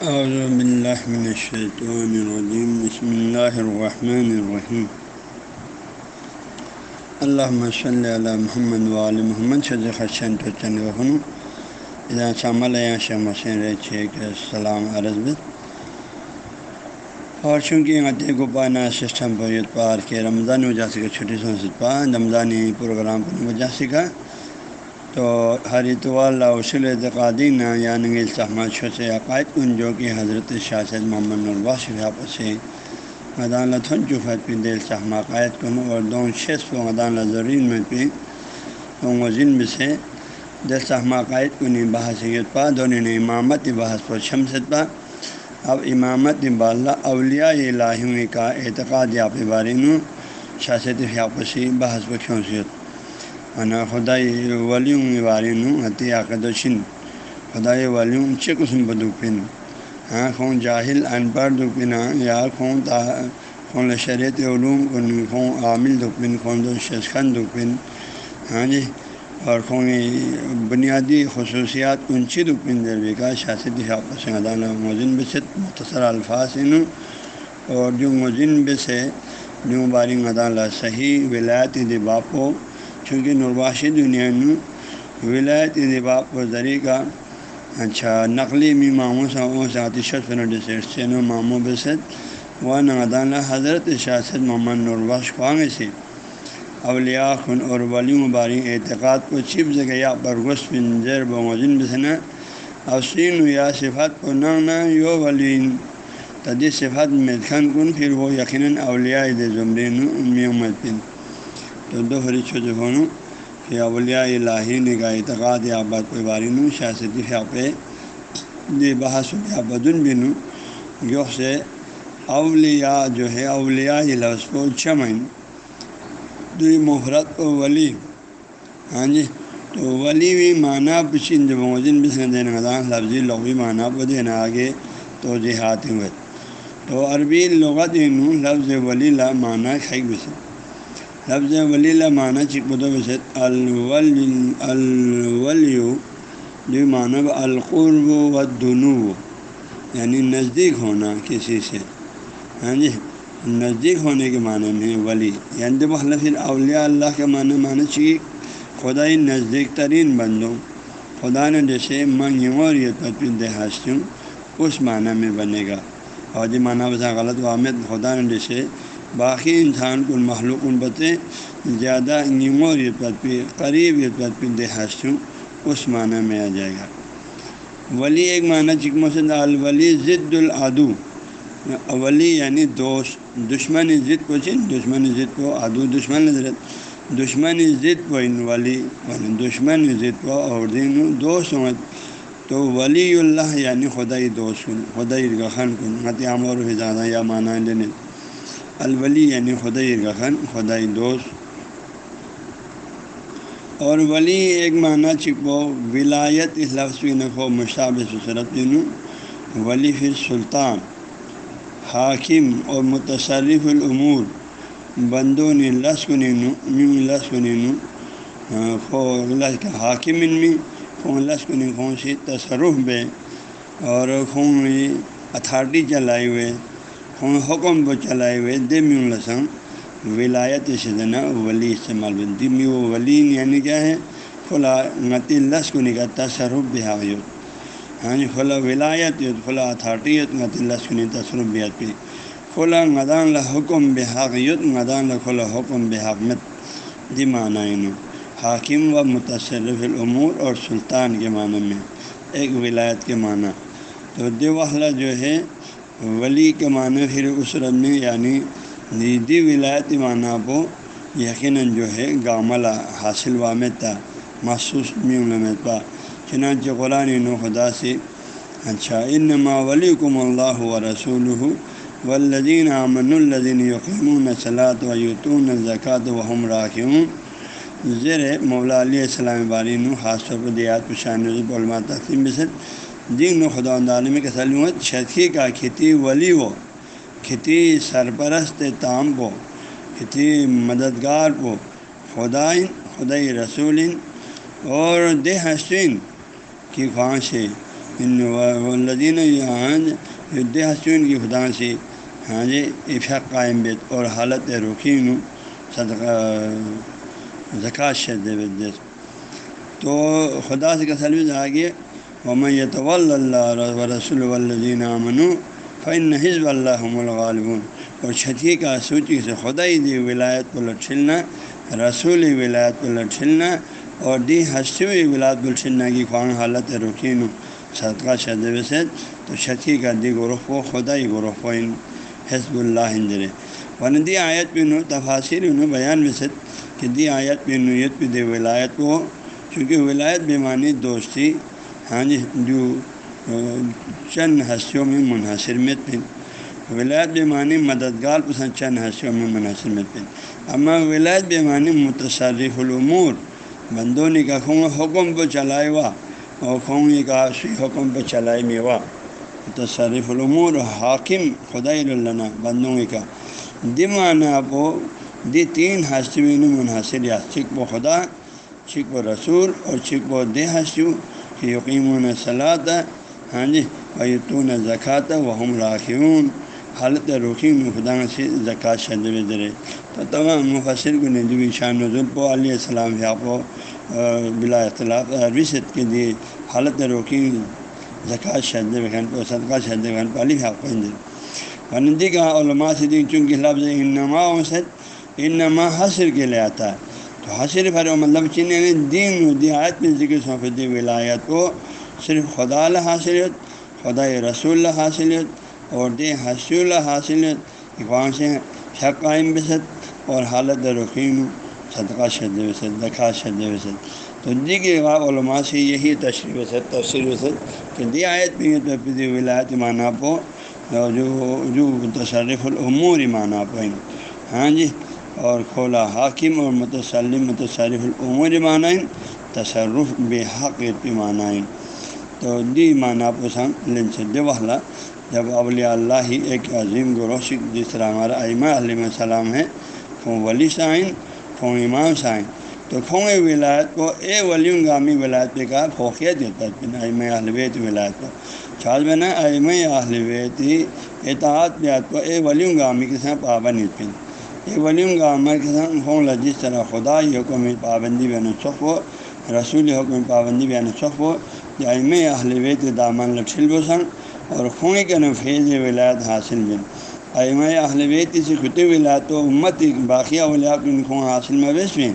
اعوذ باللہ من الشیطان الرجیم بسم اللہ الرحمن الرحیم اللہم صلی علی محمد وعلی محمد شد خشن تو چند وخن اذا شامل یا شمسین رہے کہ السلام عرض بت اور چونکہ غتے کو پانا سسٹم پر یت پار کے رمضان وجہ سے چھٹی سنسد پا رمضانی پروگرام پر وجہ سے سکھا تو ہر اتوال اصول اعتقادی نہ یعنی التحمد شوش عقائد کن جو کہ حضرت شاست محمد الباش سے مدان لطن چوفت پہ دل صحمہ عقائد کن اور دون شیس و مدان زرین میں پہ دون وزن میں سے دل صحمہ عقائد کن بحث پا دونوں نے امامت بحث پر شمست پا اب امامت بالا اولیاء الہی کا اعتقاد یا پہ بارے نو شاست حاپسی بحث پر کھونسیت انا خدائی ولیوں بارے نو حتی عقد و شن خدائی ولیوں چکسم بدوپن ہاں خون جاہل ان پڑھ دپنا ہاں، یا خون تا، خون شریعت علوم کن، خون عامل دپن خون دو ششخن دپن ہاں جی اور خون بنیادی خصوصیات کنچی دپن دربی کا شاست حاپس عدالہ موزن بست مختصر الفاظ نو اور جو موزن بس ہے جو باری عدالہ صحیح ولایت دباپو چونکہ نرباشی دنیا میں ولایت دباپ و ذریعہ اچھا نقلی می ماموں سا سین و ماموں بسد و نادانہ حضرت شاست محمد نرباش خوانگ سے اولیاء خن اور ولی مبارک اعتقاد کو چھپ جگہ برگس بن زیر بموزن بسنا اوسین یا صفات کو نانا یو ولین۔ تدی صفات میں کن، پھر وہ یقیناً اولیاء زمرین امت بن دو فری چھوٹے کہ اولیاء الہی نگاہ اعتقاد یا بات پہ بارین شاست پہ دی بحث یا بدن بن جو سے اولیاء جو ہے، اولیاء لفظ کو چمن دوی محرت و ولی۔ ہاں جی؟ تو ولی بھی معنی پچھن جب موزن بس دینا لفظی لغوی معنی پہ دینا آگے تو جہات ہوئے۔ تو عربی لغت نوں لفظ ولی لا معنی خیک بس لفظ ولی معنی چک بدو الولیو جو معنی القرب و دنو یعنی نزدیک ہونا کسی سے۔ ہاں جی؟ نزدیک ہونے کے معنی میں ولی۔ یعنی جب پھر اولیاء اللہ کے معنی معنی چاہیے خدائی نزدیک ترین بندوں۔ خدا نے جیسے منگیوں اور یہ تدبین ہستیوں، اس معنی میں بنے گا۔ اور جی معنی بتا غلط وامد خدا نے جیسے باقی انسان کو محلوق ان بتے، زیادہ نیمور یہ پہ، قریب یہ تدبین ہستیوں اس معنی میں آ جائے گا۔ ولی ایک معنی چکم سے الولی ضد العدو۔ ولی یعنی دوست، دشمن ضد کو چن، دشمن ضد کو ادو دشمن حضرت دشمن ضد کو ان ولی یعنی دشمن ضد کو اور دین دوست تو ولی اللہ یعنی خدائی دوست کن خدائی گخن کن۔ مت عامر زیادہ یا معنی لینے الولی یعنی خدائی گخن خدائی دوست. اور ولی ایک معنی چکو ولایت اس لفظ نقو مشاب سسرت ولی پھر سلطان حاکم اور متصرف العمور بندوں نے لسک نینو لسک حاکم ان میں خون لسک نے خون سی تصرف بے، اور خون اتھارٹی چلائے ہوئے حکم کو چلائے ہوئے دے میوں لسن ولایت سے دینا ولی استعمال بنتی میں وہ ولی یعنی کیا ہے کھلا غتی لس کو نکا تصرف بحاغیت ہاں جی یعنی کھلا ولایت کھلا اتھارٹیت غتی لس کو نہیں تصرف بیات پہ کھلا غدان حکم بحاغیت غدان کھلا حکم بحاغمت دی معنی حاکم و متصرف العمور اور سلطان کے معنی میں، ایک ولایت کے معنی۔ تو دیوحلہ جو ہے ولی کے معنی پھر اس رب میں یعنی نیدی ولایت معنیٰ کو یقیناً جو ہے گاملہ حاصل وامد تھا، محسوس میمت پا چنانچہ قرآن نو خدا سے اچھا انما ولیکم اللہ و رسول والذین امن الدین یقین صلاۃ و یتون زکوٰۃ و ہم راکیوں زیر مولا علیہ السلام باری نو خاص طور پر دیات پشان علماء تقسیم بسد جی، دین و خدا عالم کے سلمت شرخی کا کھیتی ولی و کھتی سرپرست تام کو کھتی مددگار کو خدائن خدائی رسول اور دہ حسین کی خواہش ہے ان والذین دہ ہستیوں کی خدا سے ہاں جی افاق قائم بیت اور حالت رخین صدقہ، زکوٰۃ شد تو خدا سے کسل بھی آگے ومن یتول اللہ و رسول والذین امن فن حزب اللہ الغالبون. اور چھتی کا سوچی سے خدا ہی دی ولایت کو لٹ رسول ولایت کو اور دی ہستی ہوئی ولایت کو کی خواہاں حالت رکین صدقہ شد وسد تو چھتی کا دی گروہ و خدا ہی گروہ و حزب اللہ ہندرے ون دی آیت پہ نو تفاصر انہوں بیان وسد کہ دی آیت پہ نویت پہ دی ولایت کو، چونکہ ولایت بیمانی دوستی ہاں جی جو چند ہستیوں میں منحصر میں پن ولایت بیمانی مددگار پسند چند ہستیوں میں منحصر میں پن اما ولایت بیمانی متصرف العمور بندونی کا خوں حکم پہ چلائے ہوا اور خوں کا حکم پہ چلائے میں ہوا متصرف العمور حاکم خدا اللہ بندوں کا دمانا کو، دی تین ہستیوں میں منحصر یا، چک و خدا، چک و رسول، اور چک و دہ ہستیوں یقین و صلاح ہاں جی ویتون زکوٰۃ وہم راکیون حالت رخی میں خدا سے زکوٰۃ شدر درے تو تمام مفسر کو ندوی شان نظر پو علیہ السلام یا پو بلا اختلاف رشت کے لیے حالت روکی زکوٰۃ شد خان پہ صدقہ شد خان پہ علی حاق ونندی کا علماء سے دین چونکہ لفظ انما وسط انما حسر کے لیے آتا ہے. تو حسر فر مطلب چین دین و دیہات میں ذکر سونپ دی ولایت کو صرف خدا اللہ حاصلیت خدا رسول حاصلیت اور دے حسول حاصلیت وہاں سے حق قائم بسط اور حالت رقین صدقہ شد وسط دکھا شد وسط تو دیگر علماء سے یہی تشریح وسط تفصیل وسط کہ دی آیت بھی دی ولایت معنیٰ پو، جو جو تصرف العمور معنیٰ پہ ہاں جی اور کھولا حاکم اور متصلم متصرف العمور معنی تصرف بے حق معنی تو دی معنیٰ پسند لن سے والا، جب اولیاء اللہ ہی ایک عظیم گروہ جس طرح ہمارا ائمہ علیہ السلام ہے کھوں ولی سائن کھوں امام سائن تو کھوں ولایت کو اے ولی گامی ولایت پہ کا فوقیت دیتا ہے پن ائمہ اہلویت ولایت کو۔ چھاج بنا ائمہ اہلویتی اطاعت بیات کو اے ولی گامی کے ساتھ پابند پن اے ولی گامہ کے ساتھ کھوں جس طرح خدا حکم پابندی بین صف ہو رسول حکم پابندی بین صف ہو ائمہ اہلویت دامن لٹھل بسن اور خون کے نفیز ولایت حاصل بن ائمہ اہلویت سے خطے ولایت تو امت باقیہ ولیات ان خوں حاصل میں بیس میں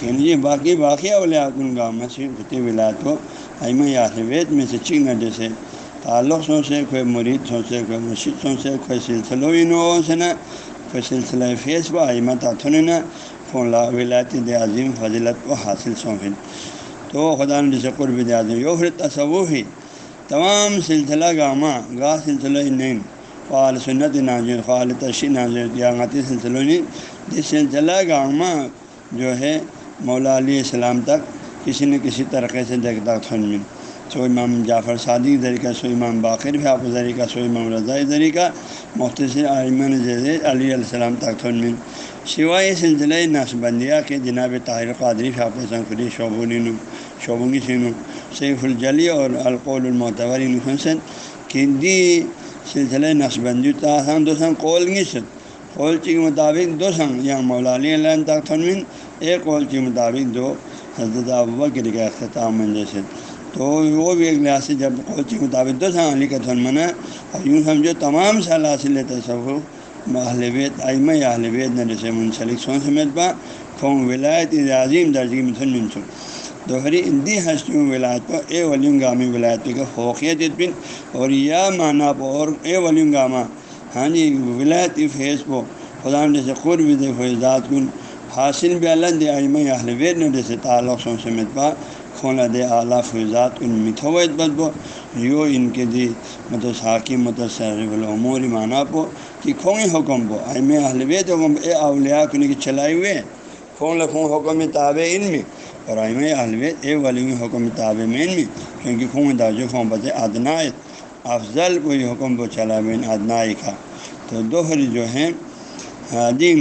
چلیے باقی باقیہ ولیات ان کا امت سے خطے ولایت کو ائمہ اہلویت میں سے چین جیسے تعلق سو سے کوئی مرید سو سے کوئی مرشد سو سے کوئی سلسلہ انو سے نہ کوئی سلسلہ فیس و ائمہ تعتن نہ فون ولایت عظیم فضلت کو حاصل سونپن تو خدا نے جسے قرب دیا یو پھر تصوف ہی تمام سلسلہ گامہ گاہ سلسلہ نین فعال سنت ناظر فعال تشی ناظر یاغاتی سلسلہ نین۔ جس سلسلہ گامہ جو ہے، مولا علیہ السلام تک کسی نہ کسی طریقے سے دیکھتا تھن سو امام جعفر صادق ذریعہ سو امام باقر بھی آپ ذریعہ سو امام رضاء ذریعہ مختصر عالمن جیسے علی علیہ السلام تک تھن سوائے سلسلہ نقش بندیہ کے جناب طاہر قادری حافظ خری شعبون شعبنگی سینو سیف الجلی اور القول المعتبر حسن کہ دی سلسلہ نقش بندی تاہم دو سن قول ست قول کے مطابق دو سن یا مولا علی اللہ تک تھنمن ایک قول کے مطابق دو حضرت ابکر کا اختتام من جیسے تو وہ بھی ایک لحاظ سے جب قول کے مطابق دو سن علی کا تھنمنا اور یوں سمجھو تمام سال حاصل تصور اہل بیت، ائمہ اہل بیت نے جیسے منسلک سون سمیت پا قوم ولایت عظیم درجی مثن منسو دوہری دی ہستیوں ولایت کو اے ولیم گامی ولایت کا فوقیت بن اور یا معنی پو اور اے ولیم گامہ ہاں جی ولایت فیض کو خدا نے جیسے قرب دے فیضات کن۔ حاصل بھی اللہ دے ائمہ اہل بیت نے جیسے تعلق سون سمیت پا کھولا دے اعلیٰ فیضات کن متھوت یو ان کے دی متس حاکم متصرف العمور معنی پو کہ کھونگی حکم پو ائم اہل بیت حکم، اے اولیاء کن کی چلائے ہوئے کھون لکھوں حکم تابع علم میں؟ اور ائم اہل بیت، اے ولی حکم تابع میں علم میں، کیونکہ خون داجو خون بت ادنا افضل کوئی حکم پہ چلا بین ادنائی کا۔ تو دوہری جو ہیں دین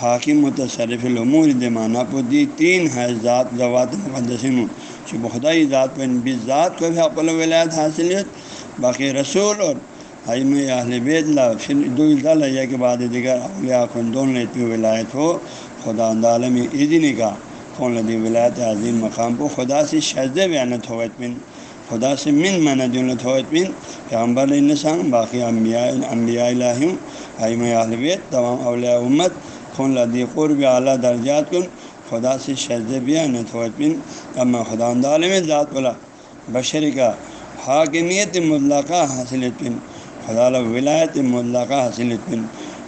حاکم، متصرف العمور دمانہ پو دی تین حضات زوات مقدسین چونکہ خدائی ذات پہ بھی ذات کو بھی حق الولایت حاصل ہے، باقی رسول اور حجم اہل بیت لا پھر دو اللہ کے بعد دیگر اولیاء خون دونوں اتنی ولایت ہو، خدا عالم عیدی کا۔ کون لدی ولایت عظیم مقام کو خدا سے شہز بیانت ہو اطمین خدا سے من من دولت ہو اطمین پیغمبر انسان باقی انبیاء انبیاء الہیوں حجم اہل بیت، تمام اولیاء امت خون لدی قرب اعلیٰ درجات کن۔ خدا سے شہز بیانت ہو اطمین اما خدا عالم ذات بلا بشری کا حاکمیت مطلقہ حاصل پن خدا ولایت مطلقہ حاصل پن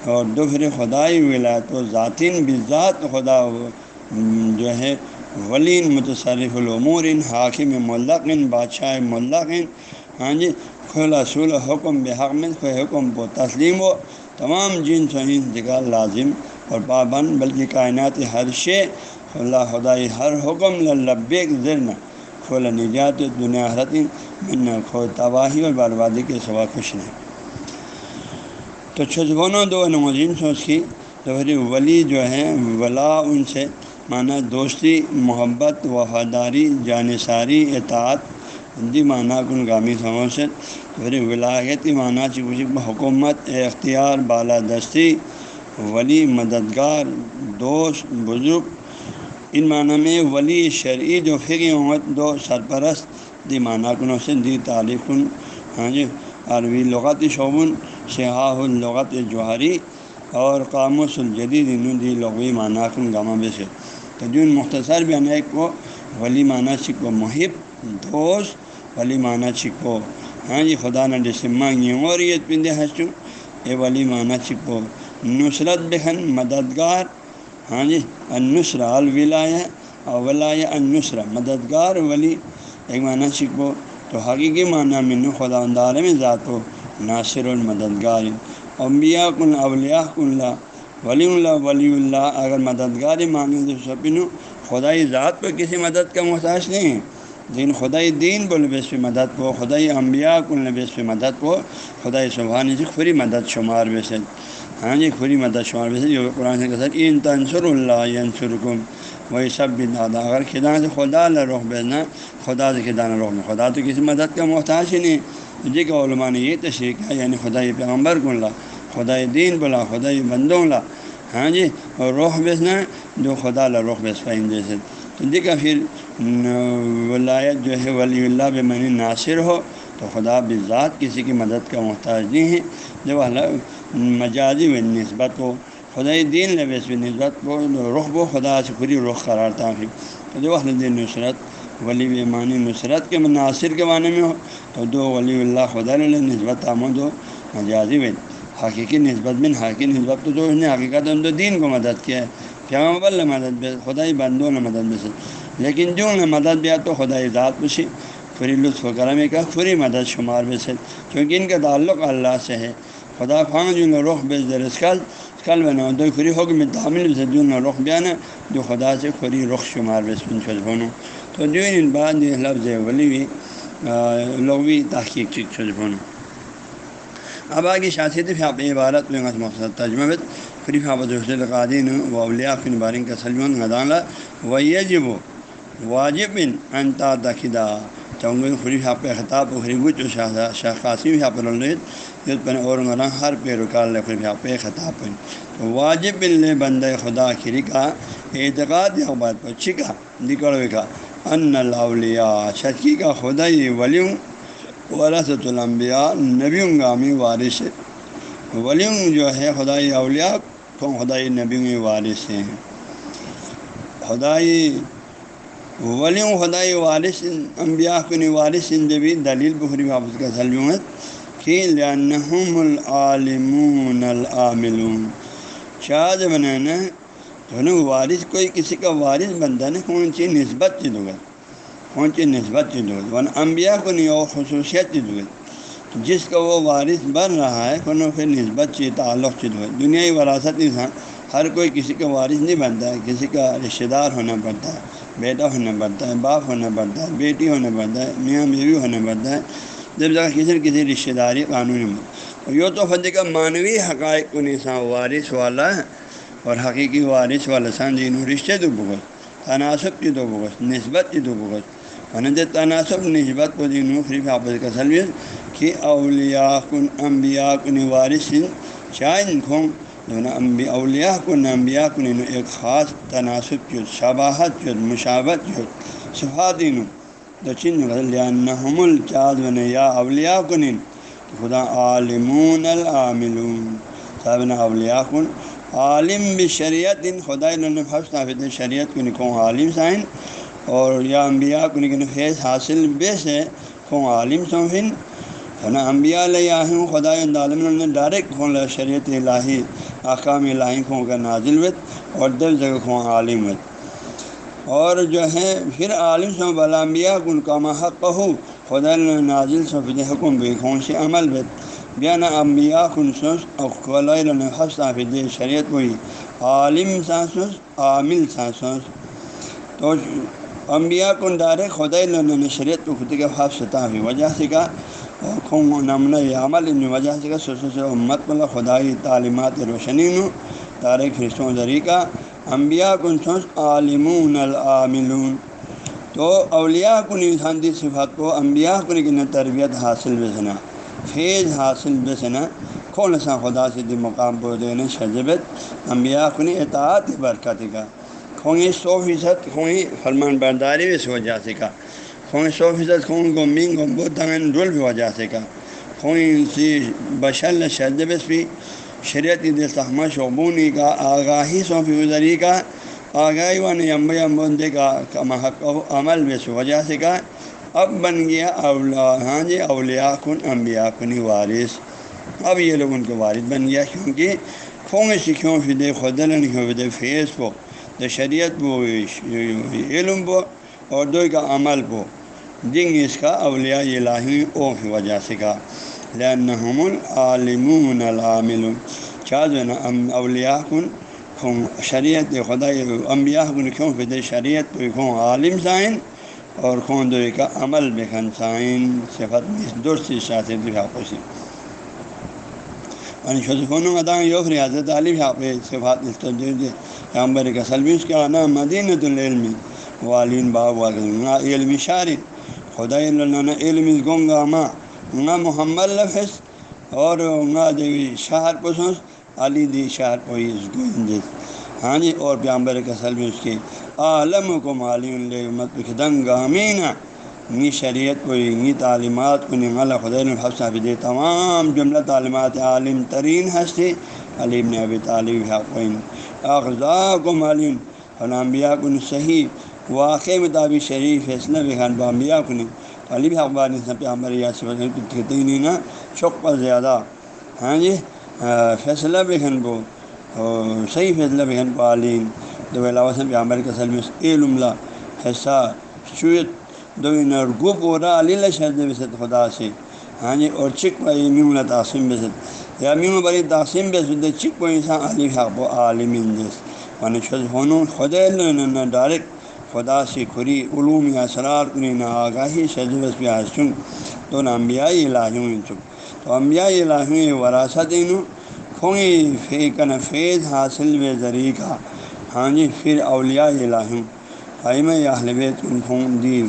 اور دوسرے خدائی ولایت و ذاتین بھی ذات خدا جو ہے ولین متصرف العمور حاکم ملقن بادشاہ ملقن ہاں جی خلا سول حکم بحق میں حکم کو تسلیم ہو، تمام جن سہین جگہ لازم اور پابند بلکہ کائنات ہر شے، اللہ خدائی ہر حکم لبیک ذرن کھولا نجات دنیا حرت من کھو تباہی اور بربادی کے سوا خوش نہیں۔ تو چھجگونوں دو نمازین سوچ کی، تو ولی جو ہے، ولا ان سے، معنی دوستی، محبت، وفاداری جانصاری اطاعت، ہندی معنیٰ کن گامی سمجھ سے۔ پھر ولایتی معنیٰ حکومت، اختیار بالادستی ولی مددگار، دوست، بزرگ، ان معنی میں ولی شرعی جو فقی امت دو سرپرست دی معنیٰ کنوں سے دی تعلیق ہاں جی عربی لغت شعبن شہاہ الغت جوہری اور قاموس الجدید دی لغوی معنیٰ کن گامہ بے سے۔ تو جن مختصر بھی انیک کو ولی معنیٰ شکو محب، دوست، ولی معنیٰ شکو ہاں جی خدا نہ ڈسماں اور یہ پندے ہنسوں اے ولی معنیٰ شکو نصرت بہن مددگار ہاں جی انسر الولایا اولایا انسرا مددگار ولی، ایک معنیٰ شکو تو حقیقی معنیٰ میں خدا اندار میں ذات و ناصر المددگار امبیا کن، اولیاء اللہ ولی اللہ ولی اللہ، اگر مددگار مانگیں تو سپن خدائی ذات پہ کسی مدد کا محتاج نہیں ہے۔ لیکن خدائی دین بول بیس پہ مدد کو خدائی انبیاء کن بیس پہ مدد کو خدائی سبحانی جی، سے خری مدد شمار بیسے ہاں جی کھری مدد شمار ویسے جو قرآن کے ساتھ ان تنسر اللہ ینسرکم وہی سب بھی دادا اگر خدا سے خدا اللہ رخ بھیجنا خدا سے خدا نہ روکنا خدا تو کسی مدد کا محتاج ہی نہیں جی کہ علماء نے یہ تشریح کیا یعنی خدا پیغمبر کو اللہ خدا دین بلا خدا بندوں لا ہاں جی اور رخ بیچنا جو خدا اللہ رخ بیچ پائیں جیسے تو دیکھا پھر ولایت جو ہے ولی اللہ بے ناصر ہو تو خدا بھی ذات کسی کی مدد کا محتاج نہیں ہے جب اللہ مجازی و نسبت کو خدائی دین لبیس و نسبت کو رخ و خدا سے پوری رخ قرار تھا پھر جو دین نصرت، ولی معنی نصرت کے مناصر کے معنی میں ہو. تو دو ولی اللہ خدا نسبت آمد ہو مجازی و حقیقی نسبت بن حقیقی نسبت تو جو اس نے حقیقت ان دین کو مدد کیا ہے. کیا مبل مدد بے خدائی بندوں نے مدد بے لیکن جو نے مدد دیا تو خدائی ذات پوچھی پھری لطف و کرم کا پوری مدد شمار بے سے. کیونکہ ان کا تعلق اللہ سے ہے. خدا خواہ جو رخ بے در اسکل اسکل بنا دو خری ہو میں تعمل سے جو رخ بیانا جو خدا سے خری رخ شمار بے سن چھل بھونو تو جو ان بعد لفظ ولی بھی لغوی تحقیق چیک چھل بھونو اب آگے شاست آپ عبارت میں مقصد ترجمہ بت فری فابت حسل قادین و اولیاء فن بارن کا سلمان غدانہ و یجب واجب ان انتا دخدا چاہوں گا خریف آپ کا خطاب خریب شاہ شاہ قاسم آپ پر اور مرا ہر پہ رکال خریف آپ خطاب پر تو واجب بل بند خدا کھری کا، اعتقاد یا بات پر چھکا نکڑ کا. ان الاولیاء، شکی کا خدا یہ ولیوں، ورثۃ الانبیاء، نبیوں گامی وارث ولیوں جو ہے خدائی اولیاء، تو خدائی نبیوں وارث ہیں. خدائی ولیوں خدائی وارث انبیاء کو وارث بھی دلیل بخری واپس کا سلمت کہ لنحم العالمون العاملون. شاد بنانا تو وارث کوئی کسی کا وارث بنتا نا کون سی نسبت چیز ہوگا کون سی نسبت چیز ہوگا ورنہ انبیاء کو نہیں اور خصوصیت چیز ہوگی جس کا وہ وارث بن رہا ہے کون پھر نسبت چیز تعلق چیز ہوگا دنیائی وراثت انسان ہاں، ہر کوئی کسی کا وارث نہیں بنتا ہے کسی کا رشتہ دار ہونا پڑتا ہے۔ بیٹا ہونا پڑتا ہے باپ ہونا پڑتا ہے بیٹی ہونا پڑتا ہے میاں بیوی ہونا پڑتا ہے جب جگہ کسی نہ کسی رشتہ داری قانونی میں۔ یوں تو فدی کا معنوی حقائق کو نسان وارث والا ہے اور حقیقی وارث والا سان جن رشتے تو بھگت تناسب کی تو بھگت نسبت کی تو بھگت انت تناسب نسبت کو دین خریف آپس کا سلویت، کہ اولیاء کن، انبیاء کن، وارث شاید کھوں دونوں اولیاء کن انبیاء کن ایک خاص تناسب جو شباہت جو مشابت جو صفاتین تو چن لحم الچاد بن یا اولیاء کن خدا عالمون العاملون۔ صاحب اولیاء کن عالم بھی شریعت ان خدا حفظ نافذ شریعت کو نکوں عالم سائن۔ اور یا انبیاء کو نکن فیض حاصل بے سے کھوں عالم سوفن نا انبیاء علیہ خدا عالم نے ڈائریکٹ کھون شریعت الہی۔ احکام الہی کا نازل وت اور دل جگہ کھوں عالم وت اور جو ہے، پھر عالم سو بلامبیا کن کا محق ہو، خدا نازل سفید حکم بھی خون سے عمل وت بیان امبیا کن سوس حفظ نافذ شریعت ہوئی۔ عالم سانسوس عامل سانسوس تو انبیاء کن ڈارے خدا نے شریعت کو خود کے حفظ بھی وجہ سے کا خون نمن عمل ان وجہ سے کا سوس سے امت مل خدائی تعلیمات روشنی نو تارے خرسوں ذریقہ انبیاء کن سوس عالمون العاملون. تو اولیاء کن انسان دی صفات کو انبیاء کن کی تربیت حاصل بسنا فیض حاصل بسنا کون سا خدا سے دی مقام پہ دینے شجبت، انبیاء کن اطاعت برکت کا. کھونگی سو فیصد کھونگی فرمان برداری بھی اس وجہ سے کا۔ کھونگی سو فیصد خون کو مینگ کو بہت رول بھی وجہ سے کا۔ کھونگی سی بشل شجبس بھی شریعت دل شعبونی کا، آگاہی سو فی کا، آگاہی ون یمب یمبندے کا محق عمل بے وجہ سے کا۔ اب بن گیا اولا ہاں جی اولیاء کن، انبیاء کن وارث۔ اب یہ لوگ ان کے وارث بن گیا کیونکہ کھونگ سکھوں فدے خدل فیس پو تو شریعت بو، علم بو اور دو کا عمل بو۔ دنگ اس کا اولیاء الہی او کی وجہ سے کا۔ لنحم یعنی العالمون کا یوف ریاضت علی حاف صفات پیامبر کا سلویس کا نا مدینۃ العلم۔ والین باب والنا علم شارن خدا علم گنگا ماں نہ محمد لفظ اور نہ دیوی شہر پسوس علی دی شہر پوئس گوئندس ہاں جی اور پیامبر کا سلویس کی۔ عالم کو معلوم دنگ نی شریعت کو نی تعلیمات کو نمال خدین الحفظ دے تمام جملہ تعلیمات عالم ترین ہستی علیم نے ابی طالب حقین اغذا کو معلوم فلامبیا کن صحیح واقع مطابق شریف فیصلہ بخان بامبیا کن علی اخبار نے سب ہمارے نہیں نا، شوق پر زیادہ۔ ہاں جی؟ فیصلہ بخن کو صحیح فیصلہ بخن کو عالم دو علاوہ سے عمر کے سلم علم حصہ شویت دو نر پورا علی شہد بسط خدا سے۔ ہاں جی اور چک پائی میم اللہ تقسیم بسط یا میم بری تقسیم بسط چک پائی انسان علی حق و عالم جس ون شد ہونوں خدا نہ ڈائریکٹ خدا سے کھری علوم یا اسرار کنی نہ آگاہی شجبس پہ حسن تو نہ امبیائی الہیوں چک تو امبیائی الہیوں وراثت انہوں کھوئی فی کن فیض حاصل و ذریعہ ہاں جی پھر اولیاء الہم حیم بیت کن خون دی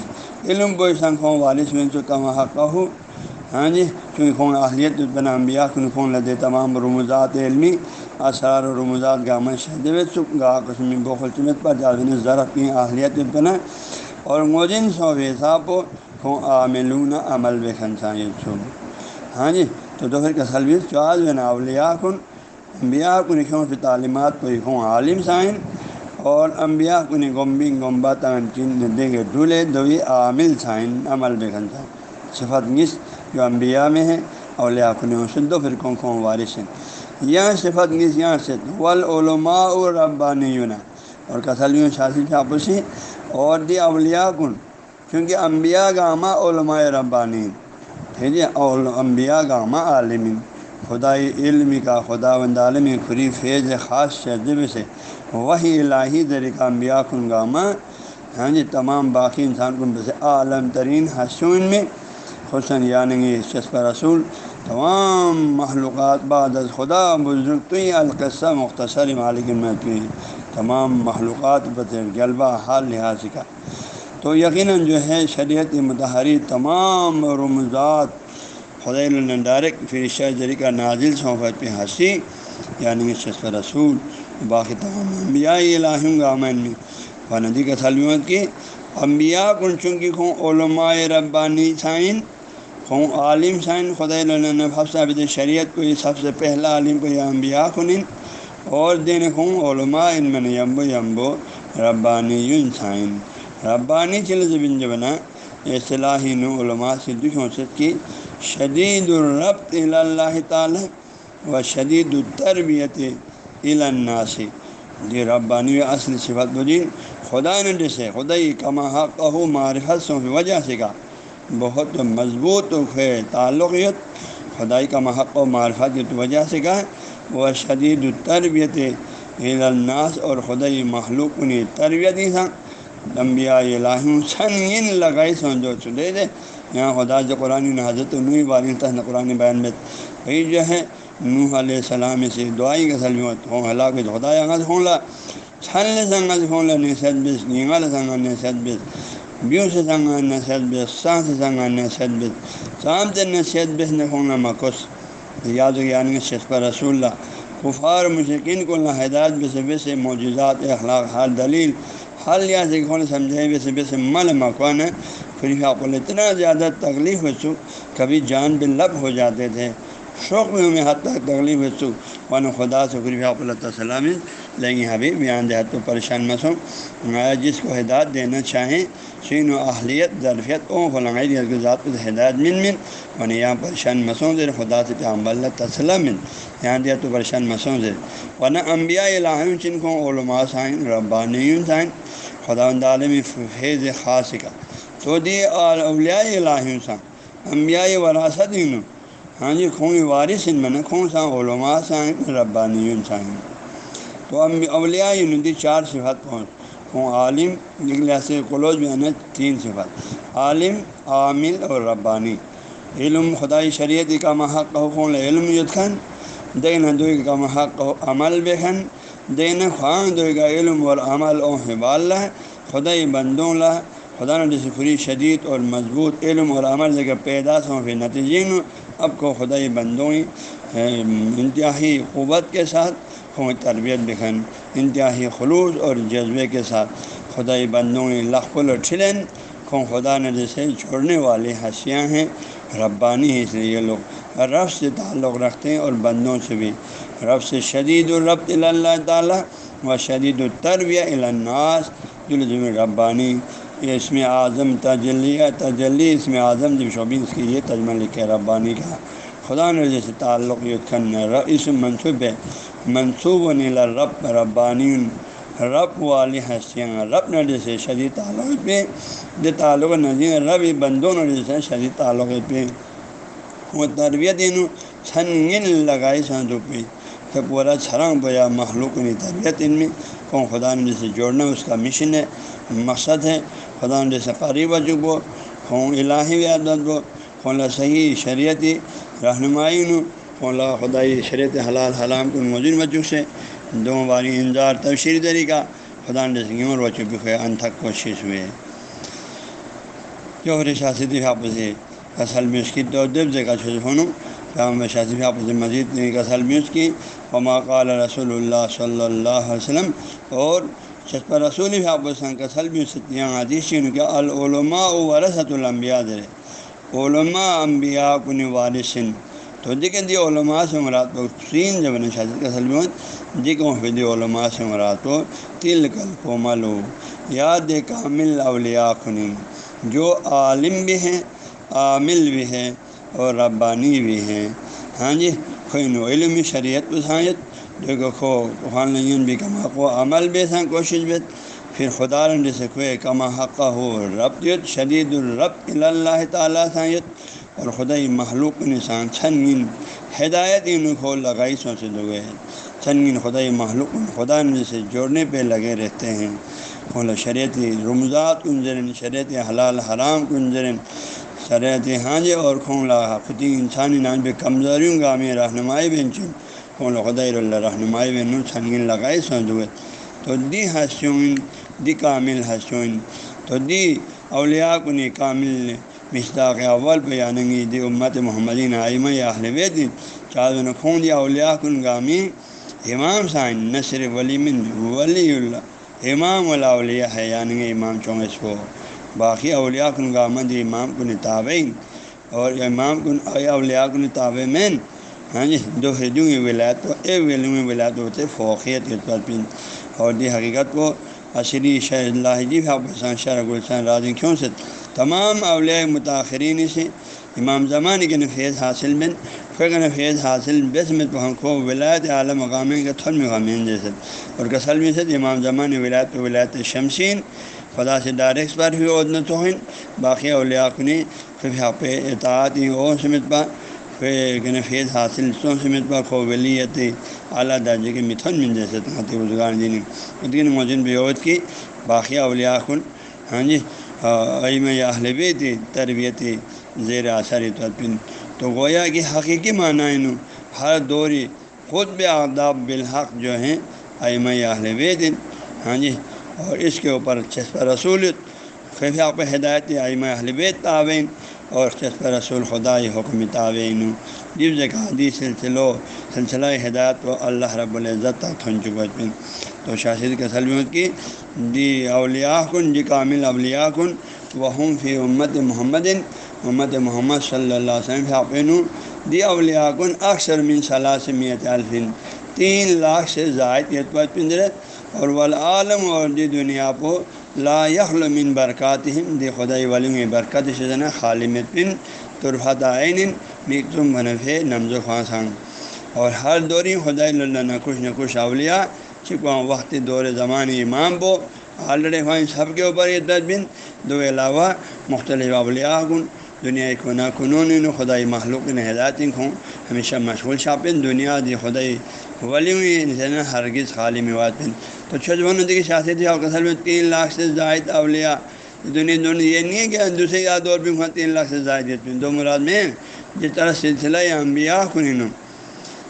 علم کو انسان خون والد میں جو کم حق ہو ہاں جی چونکہ خون اہلیت بنا انبیاء کن خون لدے تمام رموزات علمی اثار و رموزات گا من شہد گا قسم بخلچمت پر جاوین ضرف کی اہلیت بنا۔ اور موجن سو صاحب خون عاملون عمل بے خنسان صبح ہاں جی تو دوپہر کا سلویز چواز بنا اولیاء کن، انبیاء کو نکھوں کی تعلیمات کو لکھوں عالم سائن۔ اور انبیاء کو گمبی گمبا تن دیں گے ڈولے دوی عامل سائن عمل بے سائن صفت نس جو انبیاء میں ہے اولیاء کو سن دو پھر کون کون وارث ہیں۔ یہ صفت نس یہاں سے ولعلماء اور ربانی اور کسلیوں شاسی چھاپسی اور دی اولیاء کن۔ کیونکہ انبیاء گامہ علماء ربانی ٹھیک جی، ہے اور انبیاء گامہ عالمین۔ خدائی علم کا خدا وند عالم کھری فیض خاص شہزب سے۔ وہی الہی ذریقہ انبیاء کن گامہ ہاں جی تمام باقی انسان کن بس عالم ترین حسون میں، حسن یعنی شسپ رسول، تمام محلوقات بعد از خدا بزرگ تو القصہ مختصر مالک میں تمام محلوقات بطر غلبہ حال لحاظ کا۔ تو یقیناً جو ہے شریعت متحری تمام رمضات خدی ڈائریکٹ پھر شہری کا نازل صحبت پہ ہنسی یعنی شسف رسول۔ باقی تمام انبیاء الہم گامن میں فندی کا سلمت کی انبیاء کن چونکہ خوں علماء ربانی سائن خوں عالم سائن خدا بد شریعت کو یہ سب سے پہلا عالم کو یہ انبیاء کنن اور دین خوں علماء ان یمبو یمبو ربانی یون سائن. ربانی چل زبن جبنا اصلاحی نو علماء سے دکھوں سے کی شدید الربط اللہ تعالی و شدید التربیت الناسی یہ ربانی اصل صفت بجین خدا نے جسے خدائی کما حق معرفت سوں کی وجہ سے کہا بہت مضبوط ہے تعلقیت خدائی کا محق و معرفت کی وجہ سے کہا وہ شدید التربیت الناس اور خدائی مخلوق انہیں تربیت ہی تھا لمبیا الہم سن لگائی سمجھو چلے دے. یہاں خدا جو قرآن حضرت نوئی باری تھا قرآن بیان میں وہی جو ہے. نوح علیہ السلام سے دعائی کا سلمت ہوں ہلا کے خدا یہاں ہوں لا، چھل سنگت ہوں لا نصد بس نیگل سنگ نصد بس بیو سے سنگ نصد بس سان سے سنگ نصد بس سام سے نصیحت بس نے ہوں مکس، یاد ہو یعنی شخص رسول اللہ کفار مشکین کو نہ ہدایت بس بس معجزات، اخلاق ہر دلیل حل یا سے کھول، سمجھے بس بس مل مکان ہے، پھر آپ کو اتنا زیادہ تکلیف ہو چک کبھی جان بے لب ہو جاتے تھے۔ شوق میں ہمیں حد تک تکلیف ہو ون خدا سے پھر آپ اللہ السلام لیکن حبیب بیان دہت تو پریشان مسوں۔ جس کو ہدایت دینا چاہیں سین و اہلیت، ظرفیت او فلنگائی ذات ہدایت من من۔ ون یہاں پریشان مسوں زیر خدا سے پیام اللہ تسلم یہاں دیا تو پریشان مسوں زیر ورنہ انبیاء الہم چن کو علماء سائن ربانی سائن خدا عالم فیض خاص کا۔ تو دی اولیاء الہم سا انبیاء وراثت ہوں ہاں جی خون وارث ان میں خون سا علماء سائن ربانی سائن تو اولیاء دی چار صفات پہنچ خوں عالم سے کلوز میں تین صفات عالم، عامل اور ربانی۔ علم خدائی شریعت کا محق خون علم یت دین ہندوئی کا محق عمل بے خن دین خواہ دو کا علم اور عمل او حبال خدائی بندوں لا خدا نے جیسے شدید اور مضبوط علم اور عمل جگہ پیدا ہوں پھر نتیجے اب کو خدائی بندوں انتہائی قوت کے ساتھ خوں تربیت بکھن، انتہائی خلوص اور جذبے کے ساتھ۔ خدائی بندوں لخ و ٹھلن۔ خوں خدا نے جیسے چھوڑنے والے ہنسیاں ہیں۔ ربانی ہیں اس لیے یہ لوگ۔ رب سے تعلق رکھتے ہیں اور بندوں سے بھی۔ رب سے شدید الرب اللہ تعالیٰ و شدید التربیہ الناس۔ جلد ربانی یہ اس میں اعظم تجلیہ تجلی اس میں اعظم جب شعبین اس کی یہ تجمہ لکھے، ربانی کا۔ خدا نے جیسے تعلق یہ اس منصوب ہے، منصوب نیلا رب، ربانی، رب والی ہنسیاں رب نے جیسے شدید تعلق پہ جو تعلق نظیر، رب بندوں نے جیسے شدید تعلق پہ۔ وہ تربیت انہوں چھن لگائی سنجو پہ کہ پورا چھرنگ بیا مخلوق نہیں تربیت ان میں۔ کون خدا نے جیسے جوڑنا، اس کا مشن ہے، مقصد ہے۔ خدا جیسے قریب چکو خون الہی عادت کو خون صحیح شریعتی رہنمائی نو خون خدائی شریعت حلال حلام کو موجود بچوں سے دو باری انتظار تبشیر طریقہ خدا جیسے عمر بچوں بھی ان کوشش ہوئے جو شاسی آپ سے اصل میں اس کی دو دب کا چھوٹ ہوں میں آپ سے مزید اصل میں اس کی وما قال رسول اللہ صلی اللہ علیہ وسلم، اور شسپ رسول بھی آپ کا سلم ستیاں عادیش کیا العلماء ورثت الانبیاء در علماء انبیاء کن وارثن۔ تو دیکھیں دی علماء سے مراد کو سین جب نے شاید کا سلم دی کو دی علماء سے مراد کو تل کل کو ملو یاد کامل اولیاء کنین جو عالم بھی ہیں، عامل بھی ہیں اور ربانی بھی ہیں۔ ہاں جی خین علم شریعت بسایت دیکھو، خو خان بھی کما کو عمل بے سن کوشش بے پھر خدا رنڈ سے کھوئے کما حق ہو، رب یت شدید الرب اللہ تعالیٰ سایت اور خدائی محلوق نسان چھن ہدایت ان کو لگائی سو سے دو چھن خدائی محلوق خدا نے سے جوڑنے پہ لگے رہتے ہیں۔ کھولا شریعتی رمضات کنجرن شریعت حلال، حرام کنجرن شریعت حاجے اور کھولا خطی انسانی نام پہ کمزوریوں گا میں رہنمائی بنچن کھولا خدائی اللہ رہنمائی بن چھنگن لگائی سو دو تو دی حسون دی کامل حسون تو دی اولیاء کنی کامل مشتاق اول پہ یعنی دی امت محمدین آئمہ یا اہل بیت چار خون دی اولیاء کن گامی امام سائن نصر ولی من ولی اللہ۔ امام الاولیاء ہے یعنی امام چونگس کو باقی اولیاء کن گامد امام کن تابعین۔ اور امام کن اولیاء کن تابع مین ہاں جی دو ہجوں ولایت تو اے ویلوں ولایت ہوتے فوقیت کے طور پہ اور دی حقیقت کو عشری شہ اللہ جی حافظان شرح گلسان راضی کیوں سے؟ تمام اولیاء متاثرین سے امام زمانے کے نفیذ حاصل میں فکر نفیذ حاصل بسمت پہن کو ولایت اعلیٰ مقام کا تھن مقامین جیسے۔ اور کسل میں سے امام زمان ولایت پہ ولایت شمشین خدا سے ڈائریکس پر بھی عدن تو باقی اولیاء کنی پھر پہ اطاعت او سمت پا۔ پھر نفیذ حاصل سو سمت پا اعلیٰ درجے کے متھن من جیسے تمہارے روزگار جنہیں ادین موجن بیوت کی باقی اولیاء کن ہاں جی عیم یا بیتی تربیتی زیر اثر تدبین تو گویا کہ حقیقی معنی نو ہر دوری خود بے آداب بالحق جو ہیں عیم یا بیت۔ ہاں جی اور اس کے اوپر چسپ رسولت خیف آپ ہدایت عیم اہل بیت تعوین اور چسپ رسول خدا حکم تعوین جب جگہ حدیث سلسلو سلسلہ ہدایت و اللہ رب العزت تک تھن چکا تو شاشد کے سلمت کی، دی اولیاء کن جی کامل اولیاء کن۔ وہم فی امت محمد امت محمد صلی اللہ علیہ وسلم فاپین دی اولیاء کن، اکثر من صلاح سے میت الفن تین لاکھ سے زائد یتوت پندرے اور والعالم اور دی دنیا کو لا یخل من برکات دی خدائی ولی برکت شدن خالمت پن ترفت عین مکتم بنفے نمز و خواصان اور ہر دوری خدائی اللہ نہ کچھ نہ کچھ اولیاء چکا وقت دور زمانی امام بو آلریڈی خواہ سب کے اوپر یہ تدبین دو علاوہ مختلف اولیاء کن دنیا کونا کنون خدائی مخلوق نے ہدایت کھوں ہمیشہ مشغول شاپن دنیا دی خدائی ولی ہوئی ہرگز خالی مواد پن تو چھجون کی شاست تھی اور کسل میں تین لاکھ سے زائد اولیاء دنیا دونوں یہ نہیں ہے کہ دوسرے یا دور بھی تین لاکھ سے زائد دو مراد میں جس طرح سلسلہ انبیاء کنین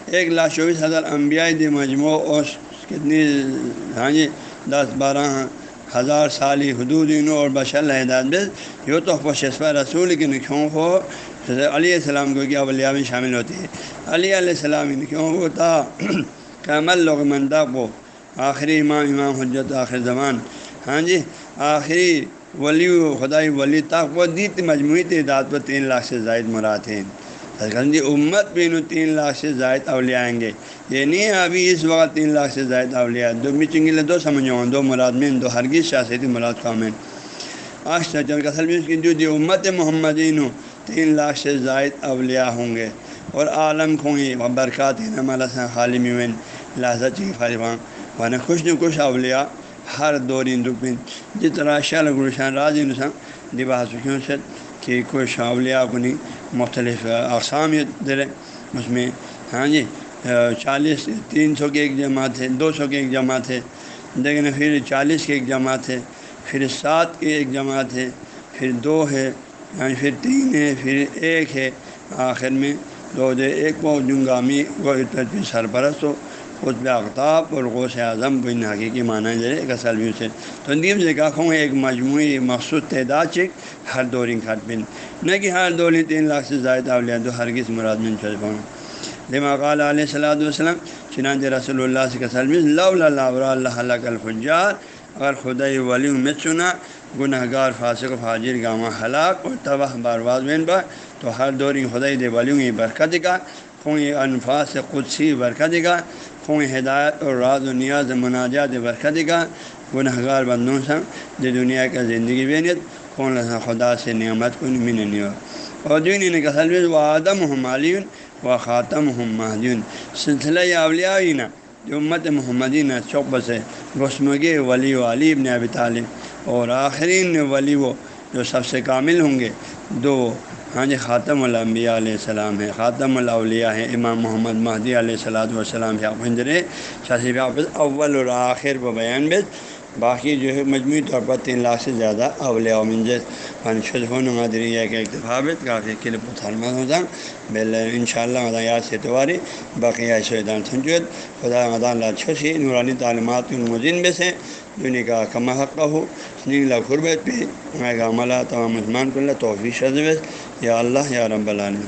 ایک لاکھ چوبیس ہزار انبیاء دی مجموع اور کتنی ہاں جی دس بارہ ہزار سالی حدود اور بشل ہدایت بس یوں تو شسفہ رسول کی نکھوں کو علیہ السلام کو کیا اولیاء میں شامل ہوتی ہے علی علیہ السلام کیوں ہوتا کمل لوگ مندہ کو آخری امام امام حجت آخر زمان۔ ہاں جی آخری ولی خدائی ولی تک وہ دیت مجموعی تعداد پر تین لاکھ سے زائد مراد ہیں۔ جی امت بھی انہوں تین لاکھ سے زائد اولیاء آئیں گے۔ یہ نہیں ہے ابھی اس وقت تین لاکھ سے زائد اولیاء۔ دو مچنگل دو سمجھو دو مراد میں، دو ہرگز شاثتی مراد کا میں آج سچل کا سلم اس کی جو دی امت محمدین تین لاکھ سے زائد اولیاء ہوں گے۔ اور عالم کھوں گے، برکات ہیں خالم لہٰذا چی فارفاں ورنہ خوش نہ خوش اولیاء ہر دور دپن جس طرح شل گلشان راج انسان دبا سکھوں سے کہ کچھ اولیاء کو نہیں مختلف اقسام درے۔ اس میں ہاں جی چالیس، تین سو کی ایک جماعت ہے، دو سو کی ایک جماعت ہے۔ لیکن پھر چالیس کی ایک جماعت ہے، پھر سات کی ایک جماعت ہے، پھر دو ہے یعنی پھر تین ہے، پھر ایک ہے۔ آخر میں، دو دے، ایک وہ جنگامی وہ سرپرست ہو خطب اختاب اور غوث اعظم بن حقیقی معنی جائے ایک اصل سے تو نیب سے کہا ہوں ایک مجموعی مخصوص تعداد چک ہر دورین خط بن نہ کہ ہر دوری تین لاکھ سے زائد اولیاء تو ہر کس مراد میں چل پاؤں دماغ علیہ صلاح وسلم چنانچہ رسول اللہ سے کسل اللہ اللہ اللہ الفجار، اگر خدا ولی میں سنا گناہ گار فاسق فاجر گامہ ہلاک اور تباہ بارواز بین با، تو ہر دوری خدائی دے ولیوں برکت کا، خون انفاظ سے قدسی برکت کا۔ خون ہدایت اور راز و نیاز مناجات برکت کا گناہ گار بندوں سے جو دنیا کا زندگی بینت کون لسا خدا سے نعمت کو من نہیں اور جو انہیں کسل و آدم ہمالیون و خاتم ہم مہدین سلسلہ اولیاء نا جو امت محمدین چوک سے رسمگ ولی و علی ابن ابی طالب اور آخرین ولی و جو سب سے کامل ہوں گے، دو ہاں جی خاتم الانبیاء علیہ السلام ہے خاتم الاولیاء ہے امام محمد مہدی علیہ السلام والسلام ہے پنجرے شاسی اول اور آخر و بیان بس۔ باقی جو ہے، مجموعی طور پر تین لاکھ سے زیادہ اولیاء ہاں جی، و منجز شدف و نمادریہ کے اتفاق کافی کلپ تھرمت ہوتا بل ان شاء اللہ مدان یاد سے تواری۔ باقی عیش سنجد خدا مدان لاچھی نورانی تعلیمات المدین میں سے یعنی جو دنیا کا کما حق ہو سنگ غربت پہ میں عملہ تمام عثمان کو اللہ توفیق شدویز یا اللہ، یا رب العالمین۔